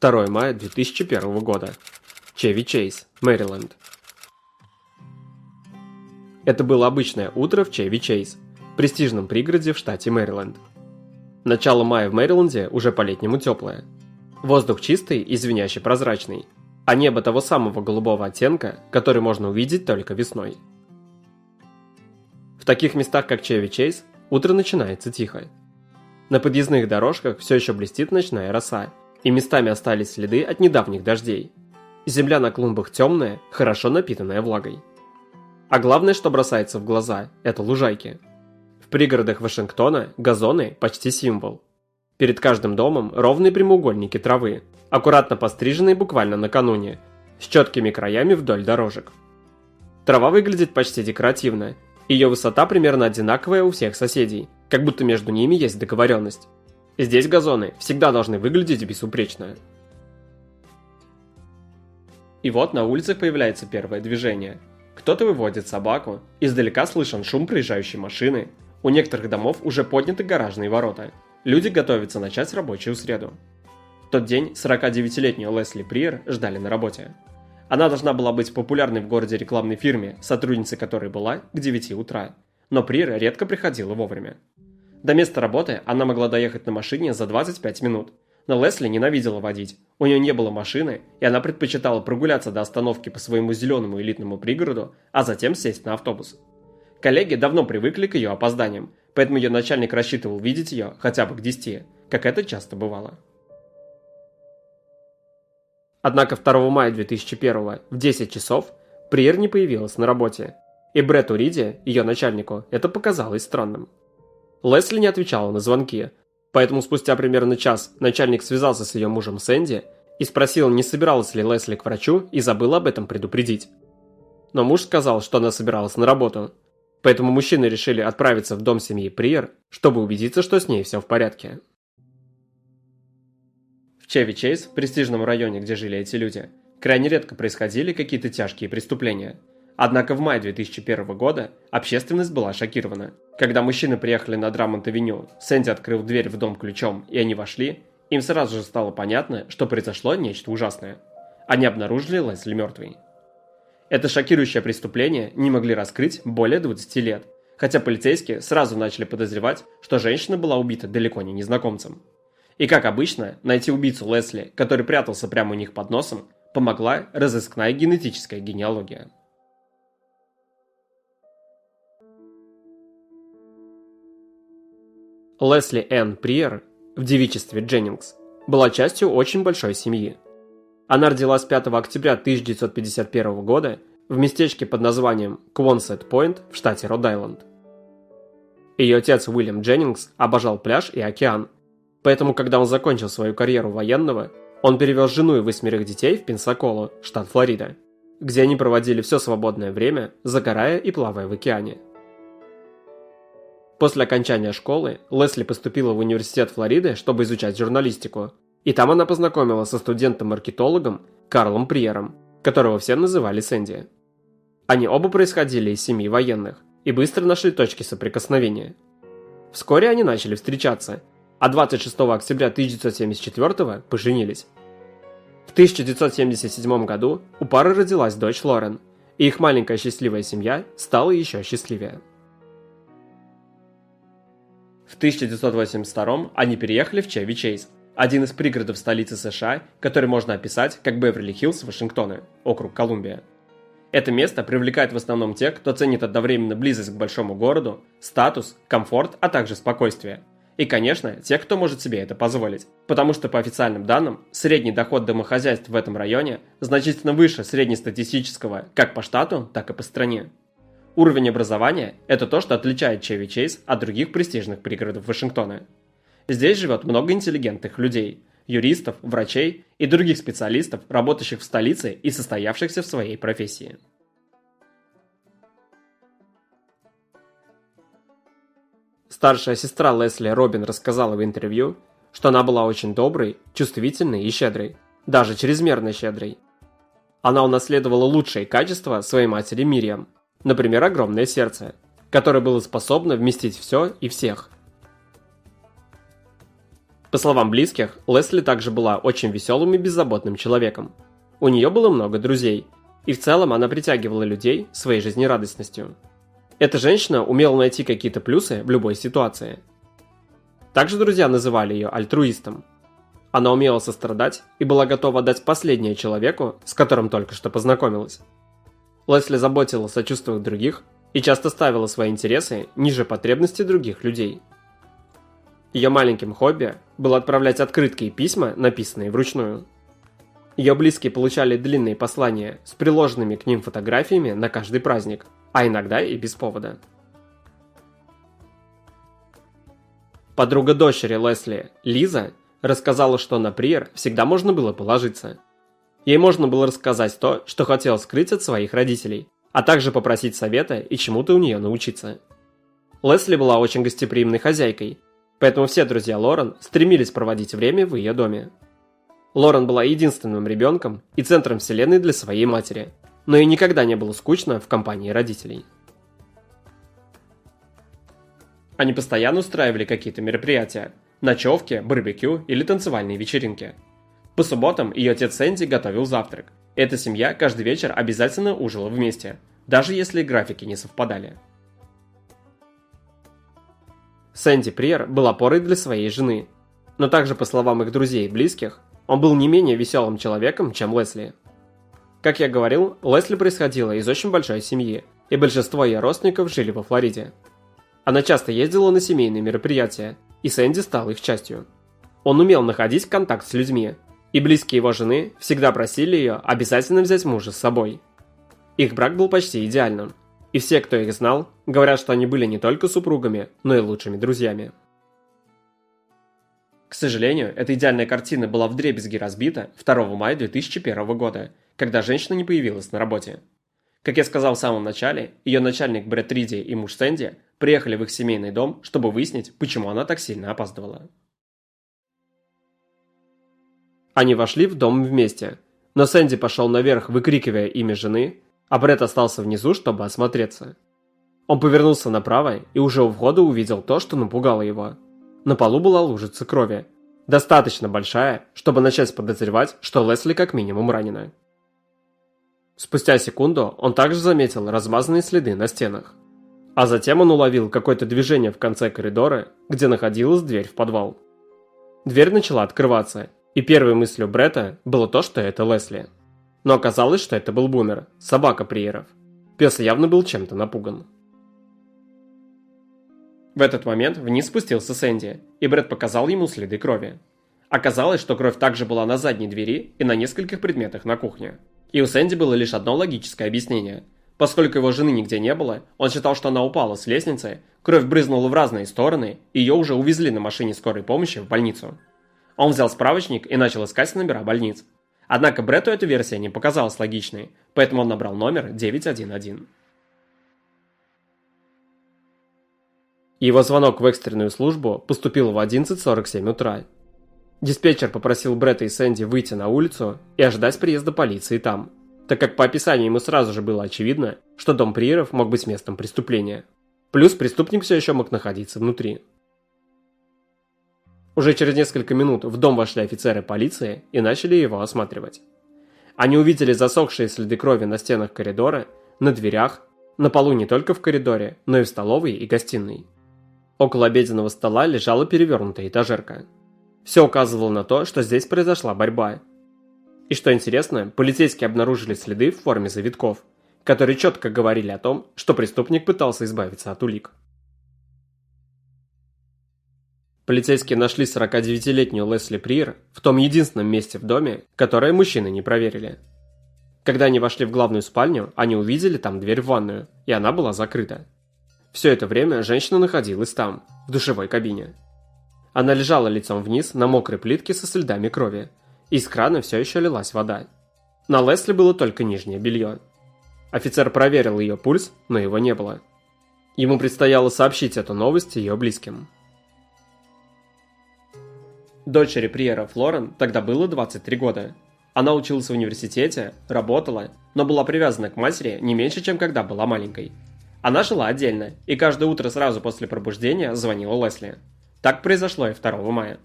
2 мая 2001 года. Чеви Чейз, Мэриленд. Это было обычное утро в Чеви Чейз, престижном пригороде в штате Мэриленд. Начало мая в Мэриленде уже по-летнему теплое. Воздух чистый и звенящий прозрачный, а небо того самого голубого оттенка, который можно увидеть только весной. В таких местах, как Чеви Чейз, утро начинается тихо. На подъездных дорожках все еще блестит ночная роса, и местами остались следы от недавних дождей. Земля на клумбах темная, хорошо напитанная влагой. А главное, что бросается в глаза, это лужайки. В пригородах Вашингтона газоны почти символ. Перед каждым домом ровные прямоугольники травы, аккуратно постриженные буквально накануне, с четкими краями вдоль дорожек. Трава выглядит почти декоративно, ее высота примерно одинаковая у всех соседей, как будто между ними есть договоренность. Здесь газоны всегда должны выглядеть безупречно. И вот на улице появляется первое движение. Кто-то выводит собаку, издалека слышен шум проезжающей машины, у некоторых домов уже подняты гаражные ворота. Люди готовятся начать рабочую среду. В тот день 49-летнюю Лесли Приер ждали на работе. Она должна была быть популярной в городе рекламной фирме, сотрудницей которой была к 9 утра. Но Приер редко приходила вовремя. До места работы она могла доехать на машине за 25 минут. Но Лесли ненавидела водить. У нее не было машины, и она предпочитала прогуляться до остановки по своему зеленому элитному пригороду, а затем сесть на автобус. Коллеги давно привыкли к ее опозданиям, поэтому ее начальник рассчитывал видеть ее хотя бы к 10, как это часто бывало. Однако 2 мая 2001 в 10 часов Приер не появилась на работе, и Бретту Риди, ее начальнику, это показалось странным. Лесли не отвечала на звонки, поэтому спустя примерно час начальник связался с ее мужем Сэнди и спросил, не собиралась ли Лесли к врачу и забыл об этом предупредить. Но муж сказал, что она собиралась на работу, Поэтому мужчины решили отправиться в дом семьи Приер, чтобы убедиться, что с ней все в порядке. В Чеви Чейз, престижном районе, где жили эти люди, крайне редко происходили какие-то тяжкие преступления. Однако в мае 2001 года общественность была шокирована. Когда мужчины приехали на Драмонт-авеню, Сэнди открыл дверь в дом ключом, и они вошли, им сразу же стало понятно, что произошло нечто ужасное. Они обнаружили Лесли мертвой. Это шокирующее преступление не могли раскрыть более 20 лет, хотя полицейские сразу начали подозревать, что женщина была убита далеко не незнакомцем. И как обычно, найти убийцу Лесли, который прятался прямо у них под носом, помогла разыскная генетическая генеалогия. Лесли Энн Приер в девичестве Дженнингс была частью очень большой семьи. Она родилась 5 октября 1951 года в местечке под названием Квонсет-Пойнт в штате Род-Айленд. Ее отец Уильям Дженнингс обожал пляж и океан, поэтому когда он закончил свою карьеру военного, он перевез жену и восьмерых детей в Пенсаколу, штат Флорида, где они проводили все свободное время, загорая и плавая в океане. После окончания школы Лесли поступила в университет Флориды, чтобы изучать журналистику, и там она познакомилась со студентом-маркетологом Карлом Приером, которого все называли Сэнди. Они оба происходили из семьи военных и быстро нашли точки соприкосновения. Вскоре они начали встречаться, а 26 октября 1974 поженились. В 1977 году у пары родилась дочь Лорен, и их маленькая счастливая семья стала еще счастливее. В 1982 они переехали в Чеви Чейз, один из пригородов столицы США, который можно описать как Беверли-Хиллз Вашингтона, округ Колумбия. Это место привлекает в основном тех, кто ценит одновременно близость к большому городу, статус, комфорт, а также спокойствие. И, конечно, тех, кто может себе это позволить. Потому что, по официальным данным, средний доход домохозяйств в этом районе значительно выше среднестатистического как по штату, так и по стране. Уровень образования – это то, что отличает Чеви Чейз от других престижных пригородов Вашингтона – Здесь живет много интеллигентных людей, юристов, врачей и других специалистов, работающих в столице и состоявшихся в своей профессии. Старшая сестра Лесли Робин рассказала в интервью, что она была очень доброй, чувствительной и щедрой, даже чрезмерно щедрой. Она унаследовала лучшие качества своей матери Мириам, например, огромное сердце, которое было способно вместить все и всех, По словам близких, Лесли также была очень веселым и беззаботным человеком. У нее было много друзей, и в целом она притягивала людей своей жизнерадостностью. Эта женщина умела найти какие-то плюсы в любой ситуации. Также друзья называли ее альтруистом. Она умела сострадать и была готова дать последнее человеку, с которым только что познакомилась. Лесли заботилась о чувствах других и часто ставила свои интересы ниже потребностей других людей – ее маленьким хобби было отправлять открытки и письма, написанные вручную. Ее близкие получали длинные послания с приложенными к ним фотографиями на каждый праздник, а иногда и без повода. Подруга дочери Лесли, Лиза, рассказала, что на Приер всегда можно было положиться. Ей можно было рассказать то, что хотел скрыть от своих родителей, а также попросить совета и чему-то у нее научиться. Лесли была очень гостеприимной хозяйкой Поэтому все друзья Лорен стремились проводить время в ее доме. Лорен была единственным ребенком и центром вселенной для своей матери, но ей никогда не было скучно в компании родителей. Они постоянно устраивали какие-то мероприятия – ночевки, барбекю или танцевальные вечеринки. По субботам ее отец Сэнди готовил завтрак. Эта семья каждый вечер обязательно ужила вместе, даже если графики не совпадали. Сэнди Приер был опорой для своей жены. Но также, по словам их друзей и близких, он был не менее веселым человеком, чем Лесли. Как я говорил, Лесли происходила из очень большой семьи, и большинство ее родственников жили во Флориде. Она часто ездила на семейные мероприятия, и Сэнди стал их частью. Он умел находить контакт с людьми, и близкие его жены всегда просили ее обязательно взять мужа с собой. Их брак был почти идеальным – и все, кто их знал, говорят, что они были не только супругами, но и лучшими друзьями. К сожалению, эта идеальная картина была вдребезги разбита 2 мая 2001 года, когда женщина не появилась на работе. Как я сказал в самом начале, ее начальник Брэд Риди и муж Сэнди приехали в их семейный дом, чтобы выяснить, почему она так сильно опаздывала. Они вошли в дом вместе, но Сэнди пошел наверх, выкрикивая имя жены, а Бред остался внизу, чтобы осмотреться. Он повернулся направо и уже у входа увидел то, что напугало его. На полу была лужица крови. Достаточно большая, чтобы начать подозревать, что Лесли как минимум ранена. Спустя секунду он также заметил размазанные следы на стенах. А затем он уловил какое-то движение в конце коридора, где находилась дверь в подвал. Дверь начала открываться, и первой мыслью Бретта было то, что это Лесли. Но оказалось, что это был Бумер, собака Приеров. Пес явно был чем-то напуган. В этот момент вниз спустился Сэнди, и Брэд показал ему следы крови. Оказалось, что кровь также была на задней двери и на нескольких предметах на кухне. И у Сэнди было лишь одно логическое объяснение. Поскольку его жены нигде не было, он считал, что она упала с лестницы, кровь брызнула в разные стороны, и ее уже увезли на машине скорой помощи в больницу. Он взял справочник и начал искать номера больниц. Однако Бретту эта версия не показалась логичной, поэтому он набрал номер 911. Его звонок в экстренную службу поступил в 11.47 утра. Диспетчер попросил Бретта и Сэнди выйти на улицу и ожидать приезда полиции там, так как по описанию ему сразу же было очевидно, что дом Приеров мог быть местом преступления. Плюс преступник все еще мог находиться внутри. Уже через несколько минут в дом вошли офицеры полиции и начали его осматривать. Они увидели засохшие следы крови на стенах коридора, на дверях, на полу не только в коридоре, но и в столовой и гостиной. Около обеденного стола лежала перевернутая этажерка. Все указывало на то, что здесь произошла борьба. И что интересно, полицейские обнаружили следы в форме завитков, которые четко говорили о том, что преступник пытался избавиться от улик. Полицейские нашли 49-летнюю Лесли Приер в том единственном месте в доме, которое мужчины не проверили. Когда они вошли в главную спальню, они увидели там дверь в ванную, и она была закрыта. Все это время женщина находилась там, в душевой кабине. Она лежала лицом вниз на мокрой плитке со следами крови. Из крана все еще лилась вода. На Лесли было только нижнее белье. Офицер проверил ее пульс, но его не было. Ему предстояло сообщить эту новость ее близким. Дочери Приера Флорен тогда было 23 года. Она училась в университете, работала, но была привязана к матери не меньше, чем когда была маленькой. Она жила отдельно, и каждое утро сразу после пробуждения звонила Лесли. Так произошло и 2 мая.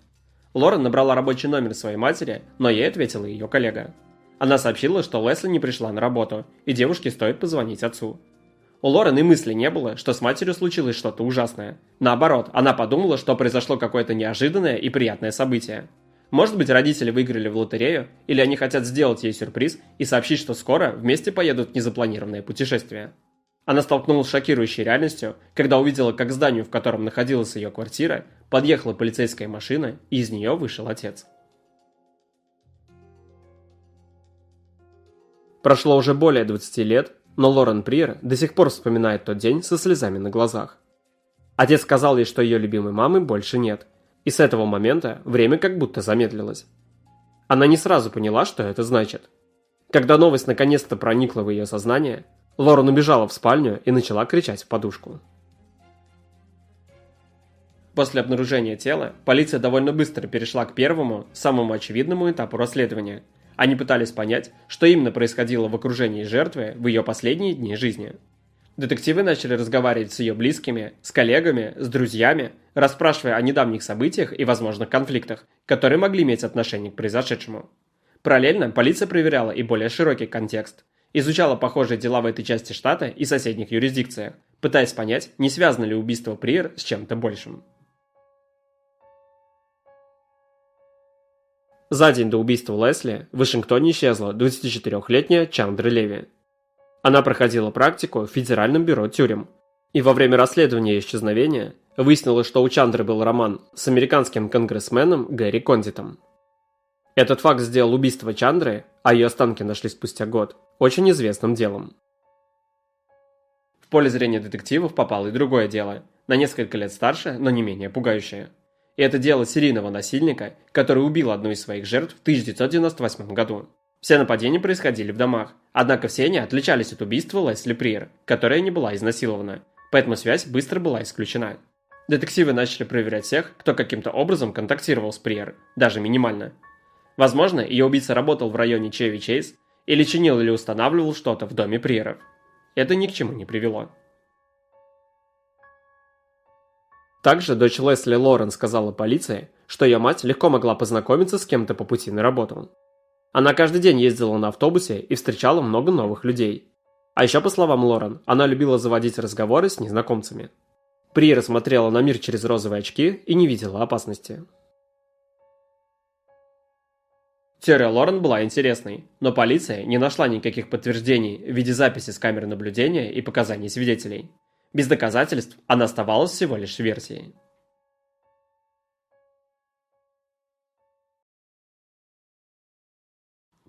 Лорен набрала рабочий номер своей матери, но ей ответила ее коллега. Она сообщила, что Лесли не пришла на работу, и девушке стоит позвонить отцу. У Лорен и мысли не было, что с матерью случилось что-то ужасное. Наоборот, она подумала, что произошло какое-то неожиданное и приятное событие. Может быть, родители выиграли в лотерею, или они хотят сделать ей сюрприз и сообщить, что скоро вместе поедут в незапланированное путешествие. Она столкнулась с шокирующей реальностью, когда увидела, как к зданию, в котором находилась ее квартира, подъехала полицейская машина, и из нее вышел отец. Прошло уже более 20 лет, но Лорен Приер до сих пор вспоминает тот день со слезами на глазах. Отец сказал ей, что ее любимой мамы больше нет – и с этого момента время как будто замедлилось. Она не сразу поняла, что это значит. Когда новость наконец-то проникла в ее сознание, Лорен убежала в спальню и начала кричать в подушку. После обнаружения тела, полиция довольно быстро перешла к первому, самому очевидному этапу расследования. Они пытались понять, что именно происходило в окружении жертвы в ее последние дни жизни – Детективы начали разговаривать с ее близкими, с коллегами, с друзьями, расспрашивая о недавних событиях и возможных конфликтах, которые могли иметь отношение к произошедшему. Параллельно полиция проверяла и более широкий контекст, изучала похожие дела в этой части штата и соседних юрисдикциях, пытаясь понять, не связано ли убийство Приер с чем-то большим. За день до убийства Лесли в Вашингтоне исчезла 24-летняя Чандра Леви, она проходила практику в Федеральном бюро тюрем. И во время расследования исчезновения выяснилось, что у Чандры был роман с американским конгрессменом Гэри Кондитом. Этот факт сделал убийство Чандры, а ее останки нашли спустя год, очень известным делом. В поле зрения детективов попало и другое дело, на несколько лет старше, но не менее пугающее. Это дело серийного насильника, который убил одну из своих жертв в 1998 году. Все нападения происходили в домах, однако все они отличались от убийства Лесли Приер, которая не была изнасилована, поэтому связь быстро была исключена. Детективы начали проверять всех, кто каким-то образом контактировал с Приер, даже минимально. Возможно, ее убийца работал в районе Чеви Чейз или чинил или устанавливал что-то в доме Приеров. Это ни к чему не привело. Также дочь Лесли Лорен сказала полиции, что ее мать легко могла познакомиться с кем-то по пути на работу. Она каждый день ездила на автобусе и встречала много новых людей. А еще, по словам Лорен, она любила заводить разговоры с незнакомцами. Прира смотрела на мир через розовые очки и не видела опасности. Теория Лорен была интересной, но полиция не нашла никаких подтверждений в виде записи с камер наблюдения и показаний свидетелей. Без доказательств она оставалась всего лишь версией.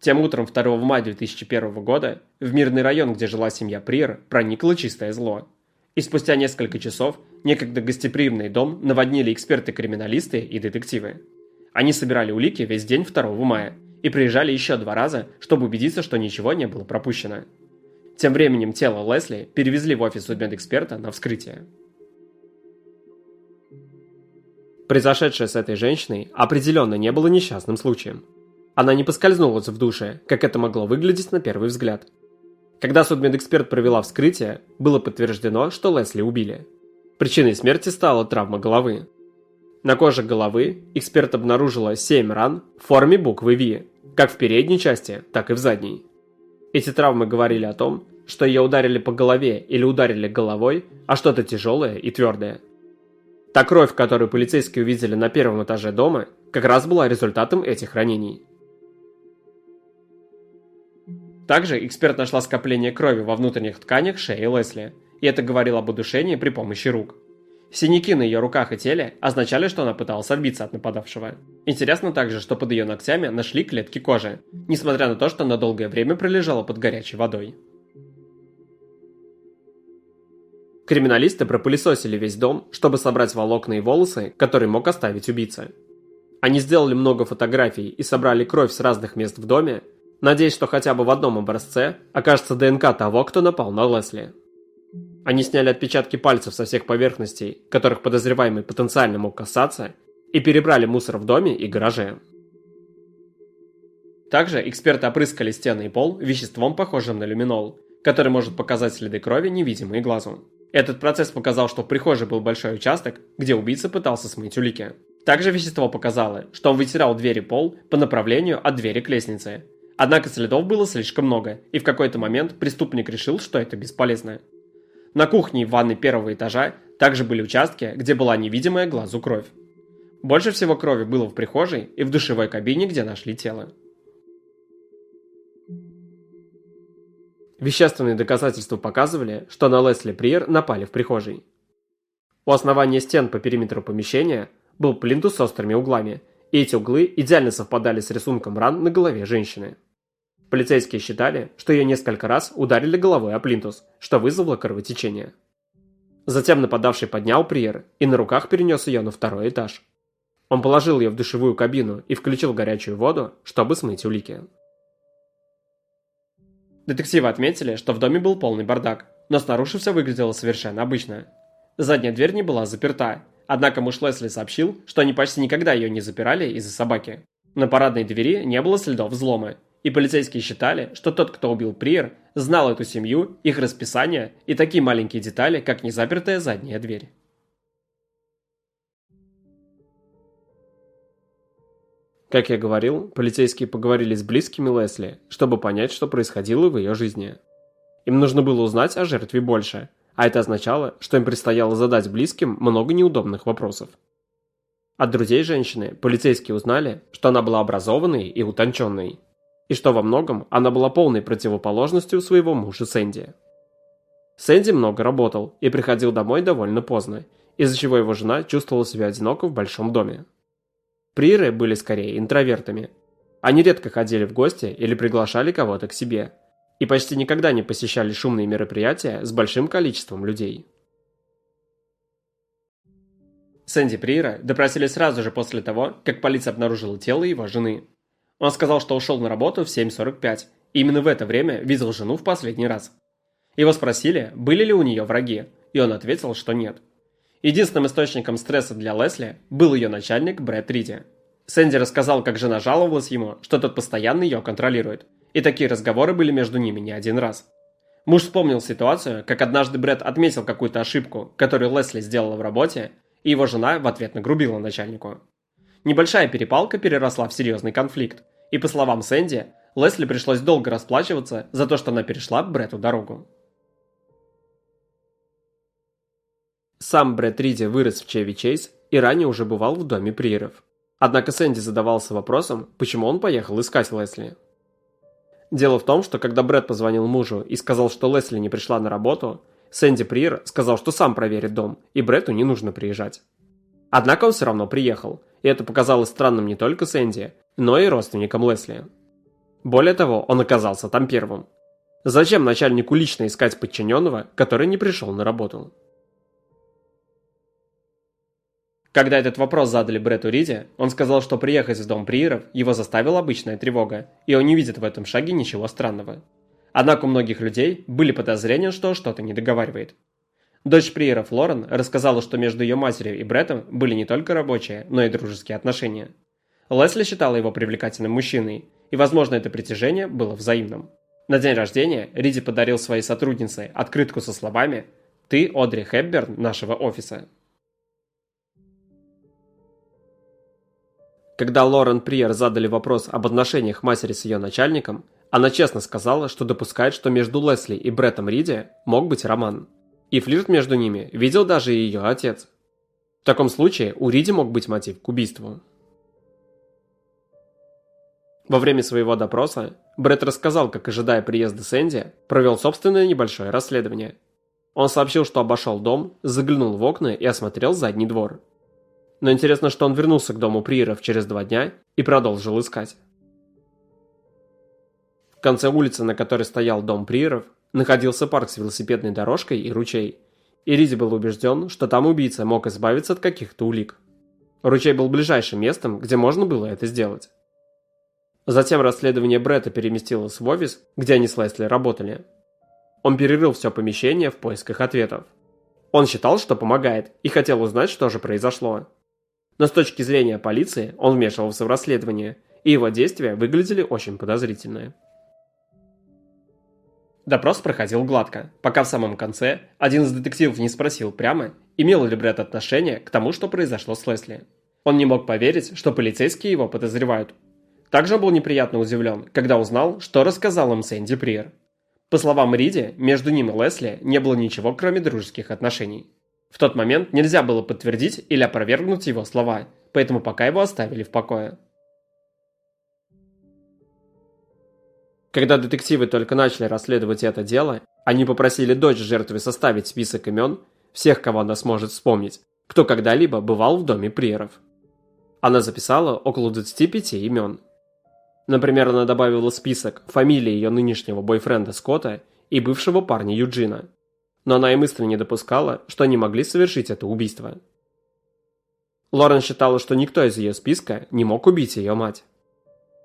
Тем утром 2 мая 2001 года в мирный район, где жила семья Приер, проникло чистое зло. И спустя несколько часов некогда гостеприимный дом наводнили эксперты-криминалисты и детективы. Они собирали улики весь день 2 мая и приезжали еще два раза, чтобы убедиться, что ничего не было пропущено. Тем временем тело Лесли перевезли в офис судмедэксперта на вскрытие. Произошедшее с этой женщиной определенно не было несчастным случаем – она не поскользнулась в душе, как это могло выглядеть на первый взгляд. Когда судмедэксперт провела вскрытие, было подтверждено, что Лесли убили. Причиной смерти стала травма головы. На коже головы эксперт обнаружила 7 ран в форме буквы V, как в передней части, так и в задней. Эти травмы говорили о том, что ее ударили по голове или ударили головой, а что-то тяжелое и твердое. Та кровь, которую полицейские увидели на первом этаже дома, как раз была результатом этих ранений. Также эксперт нашла скопление крови во внутренних тканях шеи Лесли, и это говорило об удушении при помощи рук. Синяки на ее руках и теле означали, что она пыталась отбиться от нападавшего. Интересно также, что под ее ногтями нашли клетки кожи, несмотря на то, что она долгое время пролежала под горячей водой. Криминалисты пропылесосили весь дом, чтобы собрать волокна и волосы, которые мог оставить убийца. Они сделали много фотографий и собрали кровь с разных мест в доме, надеясь, что хотя бы в одном образце окажется ДНК того, кто напал на Лесли. Они сняли отпечатки пальцев со всех поверхностей, которых подозреваемый потенциально мог касаться, и перебрали мусор в доме и гараже. Также эксперты опрыскали стены и пол веществом, похожим на люминол, который может показать следы крови, невидимые глазу. Этот процесс показал, что в прихожей был большой участок, где убийца пытался смыть улики. Также вещество показало, что он вытирал двери пол по направлению от двери к лестнице. Однако следов было слишком много, и в какой-то момент преступник решил, что это бесполезно. На кухне и ванной первого этажа также были участки, где была невидимая глазу кровь. Больше всего крови было в прихожей и в душевой кабине, где нашли тело. Вещественные доказательства показывали, что на Лесли Приер напали в прихожей. У основания стен по периметру помещения был плинтус с острыми углами, и эти углы идеально совпадали с рисунком ран на голове женщины. Полицейские считали, что ее несколько раз ударили головой о плинтус, что вызвало кровотечение. Затем нападавший поднял Приер и на руках перенес ее на второй этаж. Он положил ее в душевую кабину и включил горячую воду, чтобы смыть улики. Детективы отметили, что в доме был полный бардак, но снаружи все выглядело совершенно обычно. Задняя дверь не была заперта, однако муж Лесли сообщил, что они почти никогда ее не запирали из-за собаки. На парадной двери не было следов взлома, и полицейские считали, что тот, кто убил Приер, знал эту семью, их расписание и такие маленькие детали, как незапертая задняя дверь. Как я говорил, полицейские поговорили с близкими Лесли, чтобы понять, что происходило в ее жизни. Им нужно было узнать о жертве больше, а это означало, что им предстояло задать близким много неудобных вопросов. От друзей женщины полицейские узнали, что она была образованной и утонченной, и что во многом она была полной противоположностью своего мужа Сэнди. Сэнди много работал и приходил домой довольно поздно, из-за чего его жена чувствовала себя одиноко в большом доме. Приры были скорее интровертами. Они редко ходили в гости или приглашали кого-то к себе, и почти никогда не посещали шумные мероприятия с большим количеством людей. Сэнди Прира допросили сразу же после того, как полиция обнаружила тело его жены. Он сказал, что ушел на работу в 7.45, и именно в это время видел жену в последний раз. Его спросили, были ли у нее враги, и он ответил, что нет. Единственным источником стресса для Лесли был ее начальник Брэд Риди. Сэнди рассказал, как жена жаловалась ему, что тот постоянно ее контролирует, и такие разговоры были между ними не один раз. Муж вспомнил ситуацию, как однажды Брэд отметил какую-то ошибку, которую Лесли сделала в работе, и его жена в ответ нагрубила начальнику. Небольшая перепалка переросла в серьезный конфликт, и по словам Сэнди, Лесли пришлось долго расплачиваться за то, что она перешла Брэду дорогу. Сам Брэд Риди вырос в Чеви Чейз и ранее уже бывал в доме Приеров. Однако Сэнди задавался вопросом, почему он поехал искать Лесли. Дело в том, что когда Брэд позвонил мужу и сказал, что Лесли не пришла на работу, Сэнди Приер сказал, что сам проверит дом, и Брэду не нужно приезжать. Однако он все равно приехал, и это показалось странным не только Сэнди, но и родственникам Лесли. Более того, он оказался там первым. Зачем начальнику лично искать подчиненного, который не пришел на работу? Когда этот вопрос задали Бретту Риди, он сказал, что приехать в дом Приеров его заставила обычная тревога, и он не видит в этом шаге ничего странного. Однако у многих людей были подозрения, что что-то не договаривает. Дочь Приеров Лорен рассказала, что между ее матерью и Бреттом были не только рабочие, но и дружеские отношения. Лесли считала его привлекательным мужчиной, и, возможно, это притяжение было взаимным. На день рождения Риди подарил своей сотруднице открытку со словами «Ты Одри Хепберн нашего офиса». Когда Лорен Приер задали вопрос об отношениях матери с ее начальником, она честно сказала, что допускает, что между Лесли и Бреттом Риди мог быть роман. И флирт между ними видел даже и ее отец. В таком случае у Риди мог быть мотив к убийству. Во время своего допроса Бретт рассказал, как, ожидая приезда Сэнди, провел собственное небольшое расследование. Он сообщил, что обошел дом, заглянул в окна и осмотрел задний двор но интересно, что он вернулся к дому Приеров через два дня и продолжил искать. В конце улицы, на которой стоял дом Приеров, находился парк с велосипедной дорожкой и ручей, и Риди был убежден, что там убийца мог избавиться от каких-то улик. Ручей был ближайшим местом, где можно было это сделать. Затем расследование Бретта переместилось в офис, где они с Лесли работали. Он перерыл все помещение в поисках ответов. Он считал, что помогает, и хотел узнать, что же произошло но с точки зрения полиции он вмешивался в расследование, и его действия выглядели очень подозрительно. Допрос проходил гладко, пока в самом конце один из детективов не спросил прямо, имел ли Брэд отношение к тому, что произошло с Лесли. Он не мог поверить, что полицейские его подозревают. Также был неприятно удивлен, когда узнал, что рассказал им Сэнди Приер. По словам Риди, между ним и Лесли не было ничего, кроме дружеских отношений. В тот момент нельзя было подтвердить или опровергнуть его слова, поэтому пока его оставили в покое. Когда детективы только начали расследовать это дело, они попросили дочь жертвы составить список имен всех, кого она сможет вспомнить, кто когда-либо бывал в доме приеров. Она записала около 25 имен. Например, она добавила список фамилии ее нынешнего бойфренда Скотта и бывшего парня Юджина. Но она и мысли не допускала, что они могли совершить это убийство. Лорен считала, что никто из ее списка не мог убить ее мать.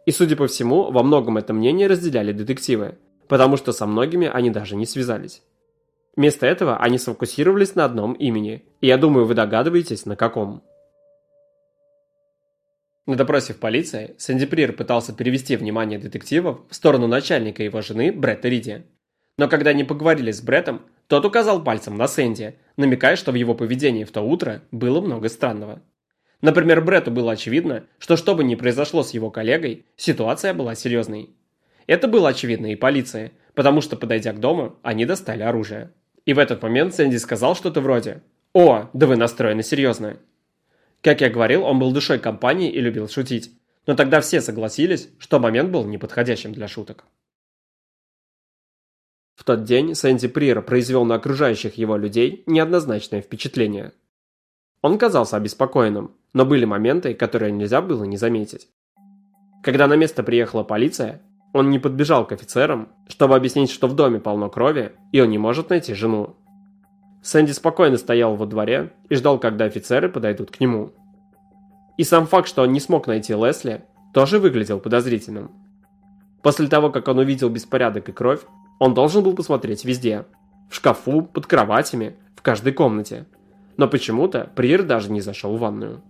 И, судя по всему, во многом это мнение разделяли детективы, потому что со многими они даже не связались. Вместо этого они сфокусировались на одном имени, и я думаю, вы догадываетесь, на каком. На допросе в полиции Сэнди Прир пытался перевести внимание детективов в сторону начальника его жены Бретта Риди. Но когда они поговорили с Бреттом, тот указал пальцем на Сэнди, намекая, что в его поведении в то утро было много странного. Например, Бретту было очевидно, что что бы ни произошло с его коллегой, ситуация была серьезной. Это было очевидно и полиции, потому что, подойдя к дому, они достали оружие. И в этот момент Сэнди сказал что-то вроде «О, да вы настроены серьезно». Как я говорил, он был душой компании и любил шутить. Но тогда все согласились, что момент был неподходящим для шуток. В тот день Сэнди Прир произвел на окружающих его людей неоднозначное впечатление. Он казался обеспокоенным, но были моменты, которые нельзя было не заметить. Когда на место приехала полиция, он не подбежал к офицерам, чтобы объяснить, что в доме полно крови, и он не может найти жену. Сэнди спокойно стоял во дворе и ждал, когда офицеры подойдут к нему. И сам факт, что он не смог найти Лесли, тоже выглядел подозрительным. После того, как он увидел беспорядок и кровь, он должен был посмотреть везде. В шкафу, под кроватями, в каждой комнате. Но почему-то Приер даже не зашел в ванную.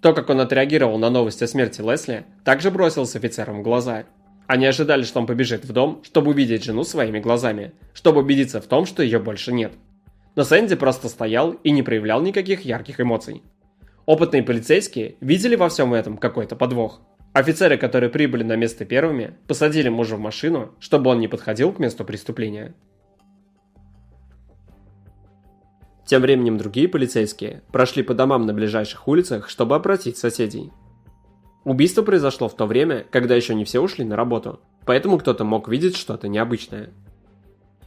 То, как он отреагировал на новость о смерти Лесли, также бросилось офицерам в глаза. Они ожидали, что он побежит в дом, чтобы увидеть жену своими глазами, чтобы убедиться в том, что ее больше нет. Но Сэнди просто стоял и не проявлял никаких ярких эмоций. Опытные полицейские видели во всем этом какой-то подвох. Офицеры, которые прибыли на место первыми, посадили мужа в машину, чтобы он не подходил к месту преступления. Тем временем другие полицейские прошли по домам на ближайших улицах, чтобы опросить соседей. Убийство произошло в то время, когда еще не все ушли на работу, поэтому кто-то мог видеть что-то необычное.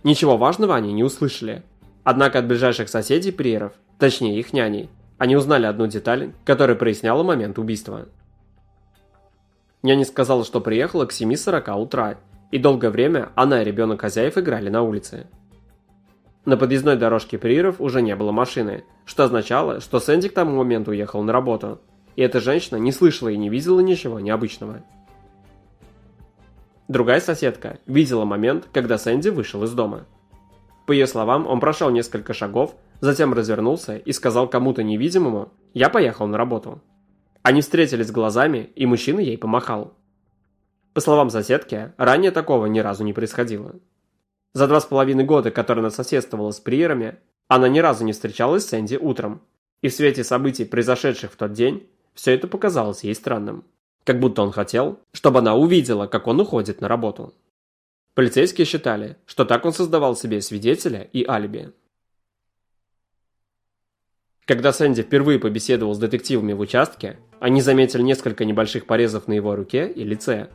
Ничего важного они не услышали. Однако от ближайших соседей Приеров, точнее их няней, они узнали одну деталь, которая проясняла момент убийства. Няня сказала, что приехала к 7.40 утра, и долгое время она и ребенок хозяев играли на улице. На подъездной дорожке Прииров уже не было машины, что означало, что Сэнди к тому моменту уехал на работу, и эта женщина не слышала и не видела ничего необычного. Другая соседка видела момент, когда Сэнди вышел из дома. По ее словам, он прошел несколько шагов, затем развернулся и сказал кому-то невидимому «Я поехал на работу». Они встретились глазами, и мужчина ей помахал. По словам соседки, ранее такого ни разу не происходило. За два с половиной года, которые она соседствовала с приерами, она ни разу не встречалась с Энди утром. И в свете событий, произошедших в тот день, все это показалось ей странным. Как будто он хотел, чтобы она увидела, как он уходит на работу. Полицейские считали, что так он создавал себе свидетеля и алиби. Когда Сэнди впервые побеседовал с детективами в участке, они заметили несколько небольших порезов на его руке и лице,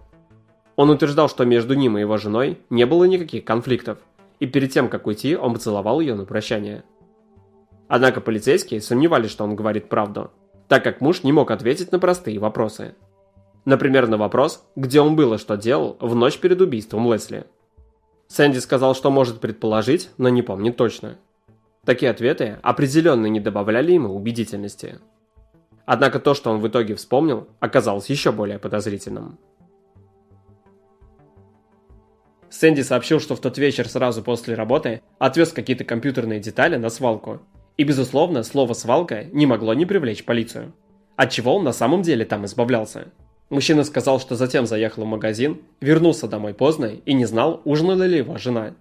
он утверждал, что между ним и его женой не было никаких конфликтов, и перед тем, как уйти, он поцеловал ее на прощание. Однако полицейские сомневались, что он говорит правду, так как муж не мог ответить на простые вопросы. Например, на вопрос, где он был и что делал в ночь перед убийством Лесли. Сэнди сказал, что может предположить, но не помнит точно. Такие ответы определенно не добавляли ему убедительности. Однако то, что он в итоге вспомнил, оказалось еще более подозрительным. Сэнди сообщил, что в тот вечер сразу после работы отвез какие-то компьютерные детали на свалку. И, безусловно, слово «свалка» не могло не привлечь полицию. От чего он на самом деле там избавлялся? Мужчина сказал, что затем заехал в магазин, вернулся домой поздно и не знал, ужинала ли его жена.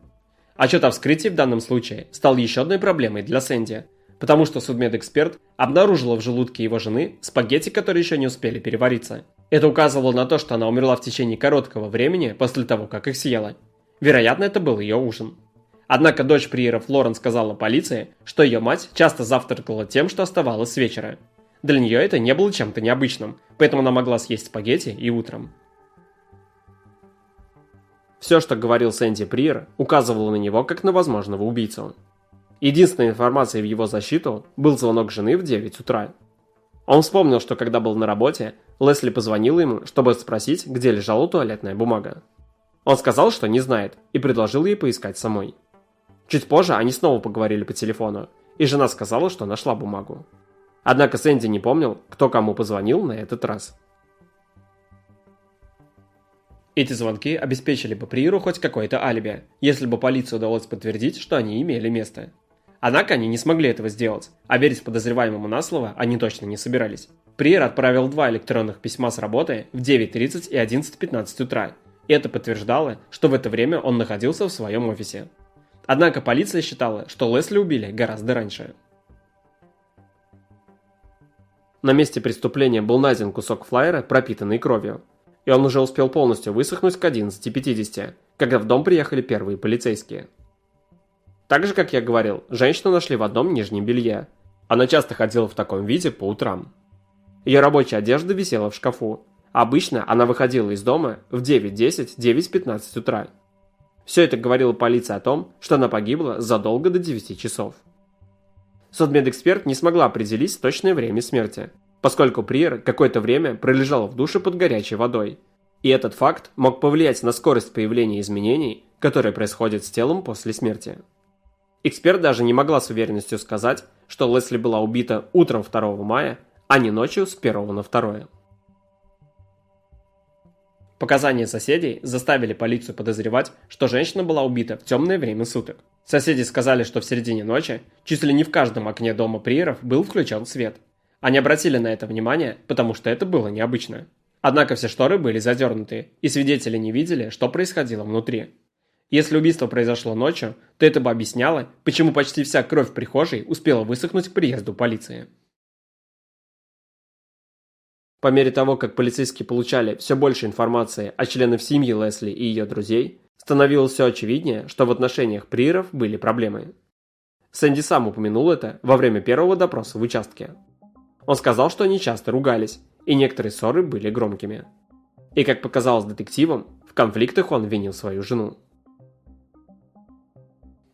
Отчет о вскрытии в данном случае стал еще одной проблемой для Сэнди, потому что судмедэксперт обнаружила в желудке его жены спагетти, которые еще не успели перевариться. Это указывало на то, что она умерла в течение короткого времени после того, как их съела. Вероятно, это был ее ужин. Однако дочь Приера Флорен сказала полиции, что ее мать часто завтракала тем, что оставалось с вечера. Для нее это не было чем-то необычным, поэтому она могла съесть спагетти и утром. Все, что говорил Сэнди Приер, указывало на него как на возможного убийцу. Единственной информацией в его защиту был звонок жены в 9 утра. Он вспомнил, что когда был на работе, Лесли позвонила ему, чтобы спросить, где лежала туалетная бумага. Он сказал, что не знает, и предложил ей поискать самой. Чуть позже они снова поговорили по телефону, и жена сказала, что нашла бумагу. Однако Сэнди не помнил, кто кому позвонил на этот раз. Эти звонки обеспечили бы Прииру хоть какое-то алиби, если бы полиции удалось подтвердить, что они имели место. Однако они не смогли этого сделать, а верить подозреваемому на слово они точно не собирались. Приер отправил два электронных письма с работы в 9.30 и 11.15 утра, и это подтверждало, что в это время он находился в своем офисе. Однако полиция считала, что Лесли убили гораздо раньше. На месте преступления был найден кусок флайера, пропитанный кровью. И он уже успел полностью высохнуть к 11.50, когда в дом приехали первые полицейские. Так же, как я говорил, женщину нашли в одном нижнем белье. Она часто ходила в таком виде по утрам. Ее рабочая одежда висела в шкафу. Обычно она выходила из дома в 9.10, 9.15 утра. Все это говорило полиции о том, что она погибла задолго до 9 часов. Судмедэксперт не смогла определить точное время смерти, поскольку Приер какое-то время пролежал в душе под горячей водой. И этот факт мог повлиять на скорость появления изменений, которые происходят с телом после смерти. Эксперт даже не могла с уверенностью сказать, что Лесли была убита утром 2 мая, а не ночью с 1 на 2. Показания соседей заставили полицию подозревать, что женщина была убита в темное время суток. Соседи сказали, что в середине ночи чуть ли не в каждом окне дома Приеров был включен свет. Они обратили на это внимание, потому что это было необычно. Однако все шторы были задернуты, и свидетели не видели, что происходило внутри. Если убийство произошло ночью, то это бы объясняло, почему почти вся кровь в прихожей успела высохнуть к приезду полиции. По мере того, как полицейские получали все больше информации о членах семьи Лесли и ее друзей, становилось все очевиднее, что в отношениях Приеров были проблемы. Сэнди сам упомянул это во время первого допроса в участке. Он сказал, что они часто ругались, и некоторые ссоры были громкими. И как показалось детективам, в конфликтах он винил свою жену.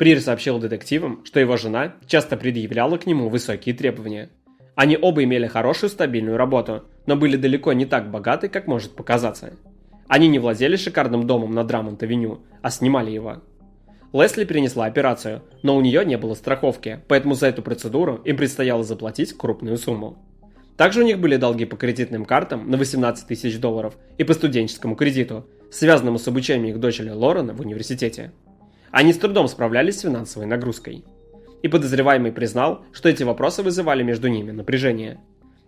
Прир сообщил детективам, что его жена часто предъявляла к нему высокие требования. Они оба имели хорошую стабильную работу, но были далеко не так богаты, как может показаться. Они не владели шикарным домом на Драмонт-авеню, а снимали его. Лесли перенесла операцию, но у нее не было страховки, поэтому за эту процедуру им предстояло заплатить крупную сумму. Также у них были долги по кредитным картам на 18 тысяч долларов и по студенческому кредиту, связанному с обучением их дочери Лорена в университете. Они с трудом справлялись с финансовой нагрузкой. И подозреваемый признал, что эти вопросы вызывали между ними напряжение.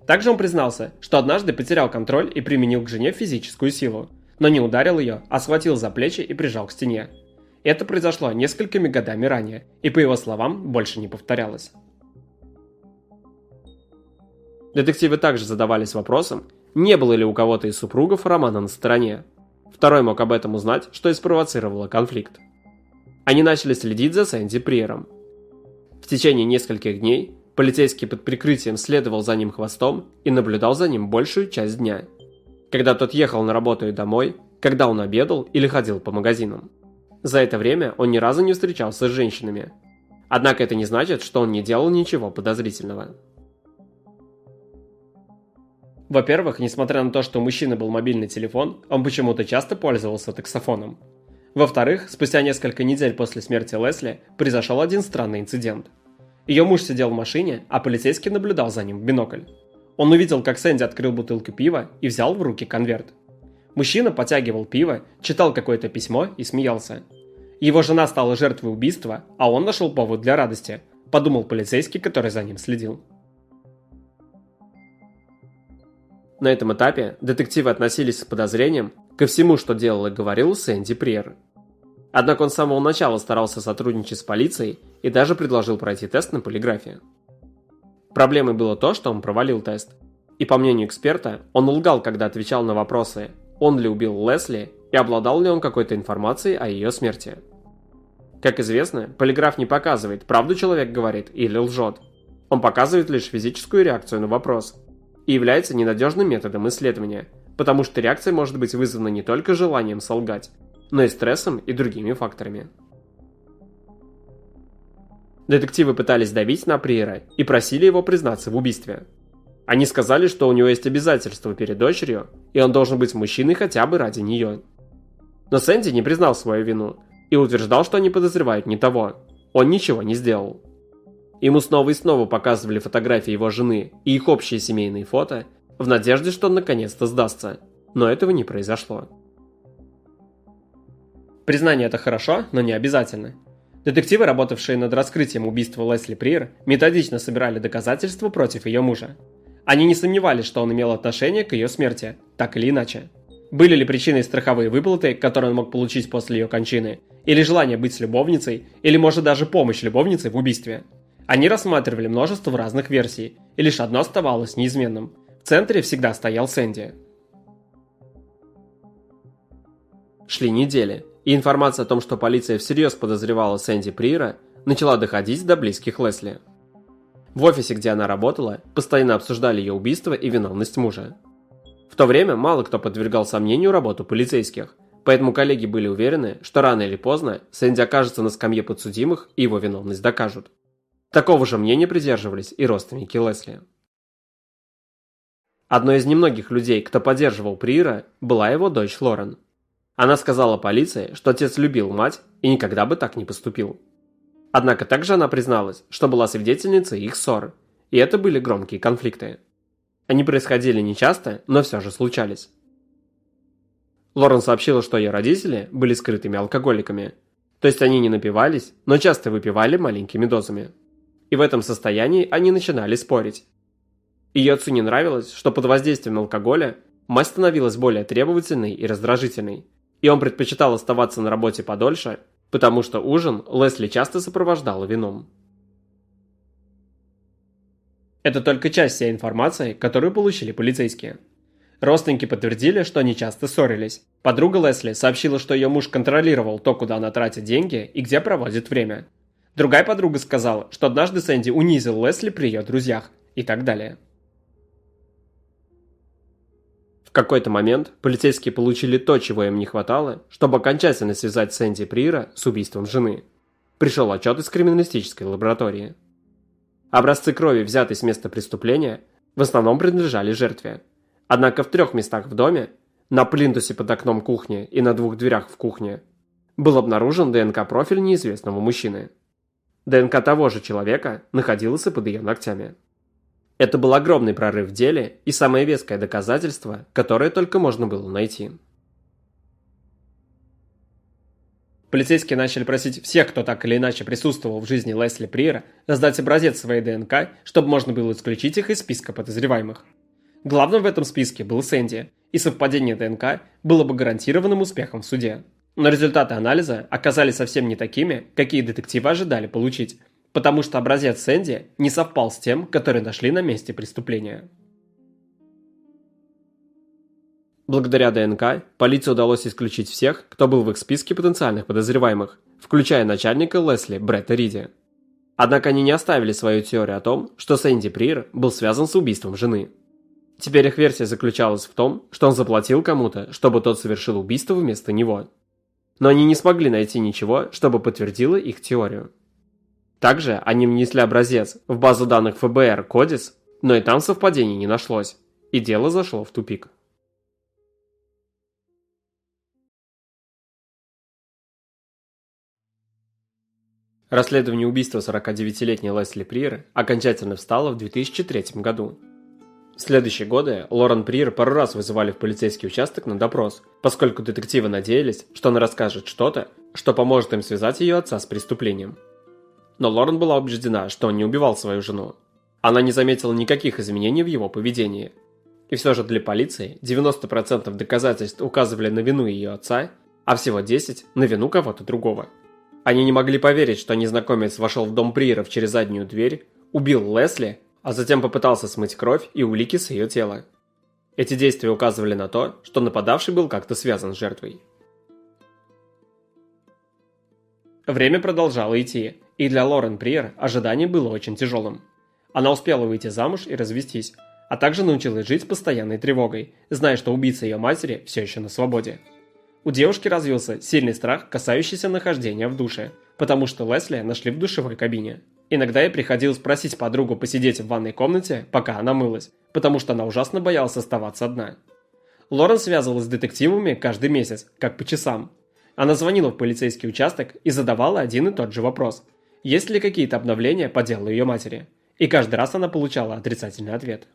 Также он признался, что однажды потерял контроль и применил к жене физическую силу, но не ударил ее, а схватил за плечи и прижал к стене. Это произошло несколькими годами ранее, и по его словам больше не повторялось. Детективы также задавались вопросом, не было ли у кого-то из супругов романа на стороне. Второй мог об этом узнать, что и спровоцировало конфликт. Они начали следить за Сэнди Приером. В течение нескольких дней Полицейский под прикрытием следовал за ним хвостом и наблюдал за ним большую часть дня. Когда тот ехал на работу и домой, когда он обедал или ходил по магазинам. За это время он ни разу не встречался с женщинами. Однако это не значит, что он не делал ничего подозрительного. Во-первых, несмотря на то, что у мужчины был мобильный телефон, он почему-то часто пользовался таксофоном. Во-вторых, спустя несколько недель после смерти Лесли произошел один странный инцидент – ее муж сидел в машине, а полицейский наблюдал за ним в бинокль. Он увидел, как Сэнди открыл бутылку пива и взял в руки конверт. Мужчина потягивал пиво, читал какое-то письмо и смеялся. Его жена стала жертвой убийства, а он нашел повод для радости, подумал полицейский, который за ним следил. На этом этапе детективы относились с подозрением ко всему, что делал и говорил Сэнди Приер. Однако он с самого начала старался сотрудничать с полицией и даже предложил пройти тест на полиграфию. Проблемой было то, что он провалил тест. И по мнению эксперта, он лгал, когда отвечал на вопросы, он ли убил Лесли и обладал ли он какой-то информацией о ее смерти. Как известно, полиграф не показывает, правду человек говорит или лжет. Он показывает лишь физическую реакцию на вопрос и является ненадежным методом исследования, потому что реакция может быть вызвана не только желанием солгать, но и стрессом и другими факторами. Детективы пытались давить на Приера и просили его признаться в убийстве. Они сказали, что у него есть обязательства перед дочерью, и он должен быть мужчиной хотя бы ради нее. Но Сэнди не признал свою вину и утверждал, что они подозревают не того. Он ничего не сделал. Ему снова и снова показывали фотографии его жены и их общие семейные фото, в надежде, что он наконец-то сдастся. Но этого не произошло. Признание это хорошо, но не обязательно. Детективы, работавшие над раскрытием убийства Лесли Приер, методично собирали доказательства против ее мужа. Они не сомневались, что он имел отношение к ее смерти, так или иначе. Были ли причиной страховые выплаты, которые он мог получить после ее кончины, или желание быть с любовницей, или может даже помощь любовнице в убийстве. Они рассматривали множество разных версий, и лишь одно оставалось неизменным. В центре всегда стоял Сэнди. Шли недели, и информация о том, что полиция всерьез подозревала Сэнди Прира, начала доходить до близких Лесли. В офисе, где она работала, постоянно обсуждали ее убийство и виновность мужа. В то время мало кто подвергал сомнению работу полицейских, поэтому коллеги были уверены, что рано или поздно Сэнди окажется на скамье подсудимых и его виновность докажут. Такого же мнения придерживались и родственники Лесли. Одной из немногих людей, кто поддерживал Приира, была его дочь Лорен. Она сказала полиции, что отец любил мать и никогда бы так не поступил. Однако также она призналась, что была свидетельницей их ссор, и это были громкие конфликты. Они происходили нечасто, но все же случались. Лорен сообщила, что ее родители были скрытыми алкоголиками, то есть они не напивались, но часто выпивали маленькими дозами. И в этом состоянии они начинали спорить. Ее отцу не нравилось, что под воздействием алкоголя мать становилась более требовательной и раздражительной, и он предпочитал оставаться на работе подольше, потому что ужин Лесли часто сопровождала вином. Это только часть всей информации, которую получили полицейские. Родственники подтвердили, что они часто ссорились. Подруга Лесли сообщила, что ее муж контролировал то, куда она тратит деньги и где проводит время. Другая подруга сказала, что однажды Сэнди унизил Лесли при ее друзьях и так далее какой-то момент полицейские получили то, чего им не хватало, чтобы окончательно связать Сэнди Прира с убийством жены. Пришел отчет из криминалистической лаборатории. Образцы крови, взятые с места преступления, в основном принадлежали жертве. Однако в трех местах в доме, на плинтусе под окном кухни и на двух дверях в кухне, был обнаружен ДНК-профиль неизвестного мужчины. ДНК того же человека находился под ее ногтями. Это был огромный прорыв в деле и самое веское доказательство, которое только можно было найти. Полицейские начали просить всех, кто так или иначе присутствовал в жизни Лесли Прира, сдать образец своей ДНК, чтобы можно было исключить их из списка подозреваемых. Главным в этом списке был Сэнди, и совпадение ДНК было бы гарантированным успехом в суде. Но результаты анализа оказались совсем не такими, какие детективы ожидали получить, потому что образец Сэнди не совпал с тем, который нашли на месте преступления. Благодаря ДНК полиции удалось исключить всех, кто был в их списке потенциальных подозреваемых, включая начальника Лесли Бретта Риди. Однако они не оставили свою теорию о том, что Сэнди Прир был связан с убийством жены. Теперь их версия заключалась в том, что он заплатил кому-то, чтобы тот совершил убийство вместо него. Но они не смогли найти ничего, чтобы подтвердило их теорию. Также они внесли образец в базу данных ФБР Кодис, но и там совпадений не нашлось, и дело зашло в тупик. Расследование убийства 49-летней Лесли Приер окончательно встало в 2003 году. В следующие годы Лорен Приер пару раз вызывали в полицейский участок на допрос, поскольку детективы надеялись, что она расскажет что-то, что поможет им связать ее отца с преступлением – но Лорен была убеждена, что он не убивал свою жену. Она не заметила никаких изменений в его поведении. И все же для полиции 90% доказательств указывали на вину ее отца, а всего 10% на вину кого-то другого. Они не могли поверить, что незнакомец вошел в дом Приеров через заднюю дверь, убил Лесли, а затем попытался смыть кровь и улики с ее тела. Эти действия указывали на то, что нападавший был как-то связан с жертвой. Время продолжало идти, и для Лорен Приер ожидание было очень тяжелым. Она успела выйти замуж и развестись, а также научилась жить с постоянной тревогой, зная, что убийца ее матери все еще на свободе. У девушки развился сильный страх, касающийся нахождения в душе, потому что Лесли нашли в душевой кабине. Иногда ей приходилось просить подругу посидеть в ванной комнате, пока она мылась, потому что она ужасно боялась оставаться одна. Лорен связывалась с детективами каждый месяц, как по часам. Она звонила в полицейский участок и задавала один и тот же вопрос. Есть ли какие-то обновления по делу ее матери? И каждый раз она получала отрицательный ответ.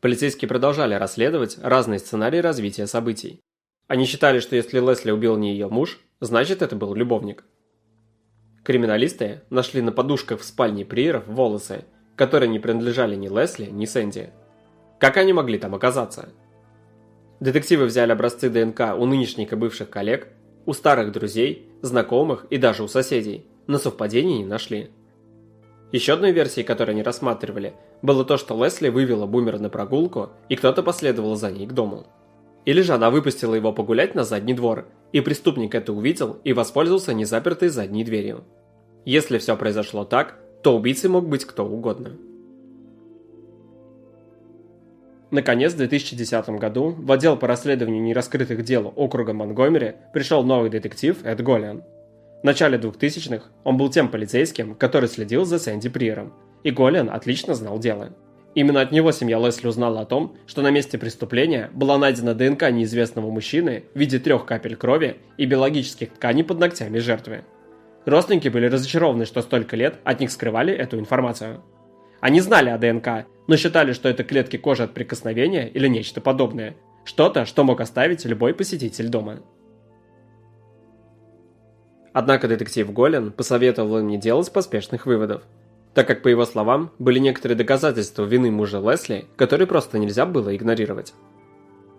Полицейские продолжали расследовать разные сценарии развития событий. Они считали, что если Лесли убил не ее муж, значит это был любовник. Криминалисты нашли на подушках в спальне Приеров волосы, которые не принадлежали ни Лесли, ни Сэнди. Как они могли там оказаться? Детективы взяли образцы ДНК у нынешних и бывших коллег, у старых друзей, знакомых и даже у соседей, но совпадений не нашли. Еще одной версией, которую они рассматривали, было то, что Лесли вывела Бумера на прогулку, и кто-то последовал за ней к дому. Или же она выпустила его погулять на задний двор, и преступник это увидел и воспользовался незапертой задней дверью. Если все произошло так, то убийцей мог быть кто угодно. Наконец, в 2010 году в отдел по расследованию нераскрытых дел округа Монгомери пришел новый детектив Эд Голлиан – в начале 2000-х он был тем полицейским, который следил за Сэнди Приером, и Голлиан отлично знал дело. Именно от него семья Лесли узнала о том, что на месте преступления была найдена ДНК неизвестного мужчины в виде трех капель крови и биологических тканей под ногтями жертвы. Родственники были разочарованы, что столько лет от них скрывали эту информацию. Они знали о ДНК, но считали, что это клетки кожи от прикосновения или нечто подобное. Что-то, что мог оставить любой посетитель дома. Однако детектив Голлен посоветовал им не делать поспешных выводов, так как, по его словам, были некоторые доказательства вины мужа Лесли, которые просто нельзя было игнорировать.